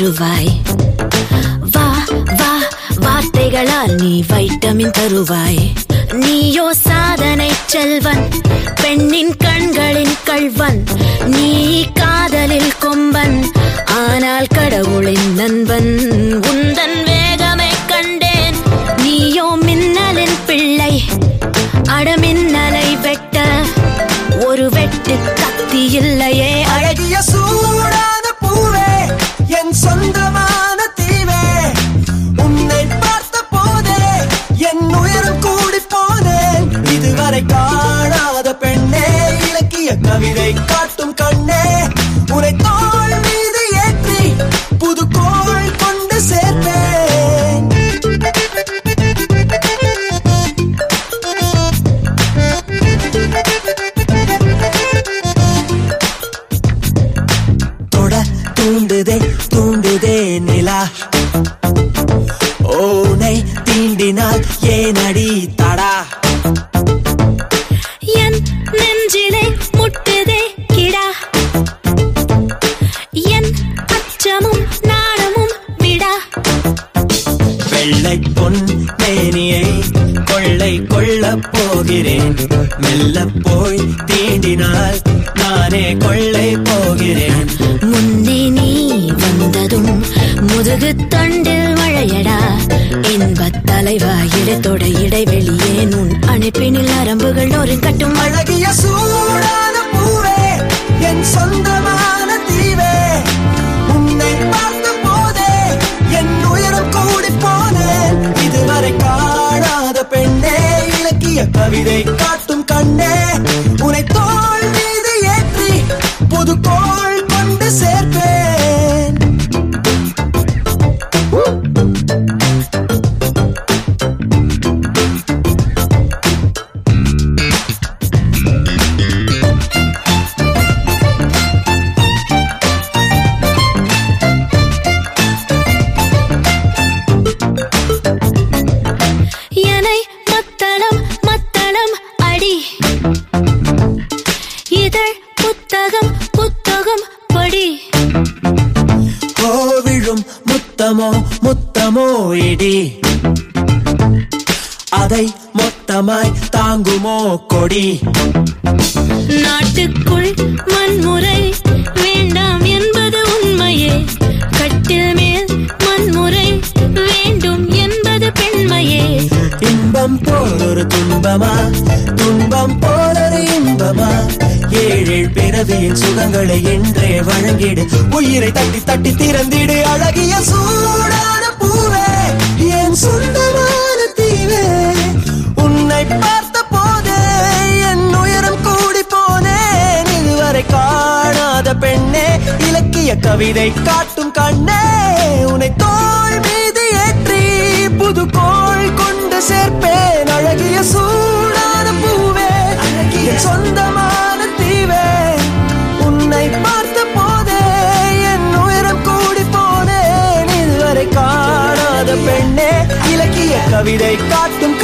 தருவாய். வா வா வார்த்தைகளால் நீ வைட்டமின் தருவாய். நீயோ சாதனை செல்வன் பெண்ணின் கண்களின் கள்வன் நீ காதலில் கொம்பன் ஆனால் கடவுளின் நண்பன். உந்தன் வேகமை கண்டேன் நீயோ மின்னலின் பிள்ளை அடமின்னலை வெட்ட ஒரு வெட்டு கத்தி இல்லை. வெள்ளை பொன் மேனியை கொள்ளை கொள்ளப் போகிறேன். மெல்ல போய் தீண்டினால் நானே கொள்ளை போகிறேன். முன்னே நீ வந்ததும் முதுகு தண்டில் வளையடா. இன்பத் தலைவா இடத்தோட இடைவெளியே. உன் அணைப்பினில் நரம்புகள் ஒரு கட்டும் அழகிய சூடான இலக்கிய முத்தமோ முத்தமோ இடி. அதை மொத்தமாய் தாங்குமோ கொடி. நாட்டுக்குள் வன்முறை வேண்டாம் என்பது உண்மையே. கட்டில் மேல் வன்முறை வேண்டும் என்பது பெண்மையே. இன்பம் போல் ஒரு துன்பமா? துன்பம் போல் ஒரு இன்பமா? ஏழேழ் பிறவியின் சுகங்களை என்றே வழங்கிடு. உயிரை தட்டி தட்டி திறந்திடு. அழகிய சூடான பூவே என் சொந்தமான தீவே. உன்னை பார்த்த போதே என் உயரம் கூடி போனேன் இதுவரை காணாத பெண்ணே இலக்கிய கவிதை காட்டும் கண்ணே. உன்னை தோல் மீது ஏற்றி புது கோள் கொண்டு சேர்ப்பேன். அழகிய சூடான கவிதை காட்டும்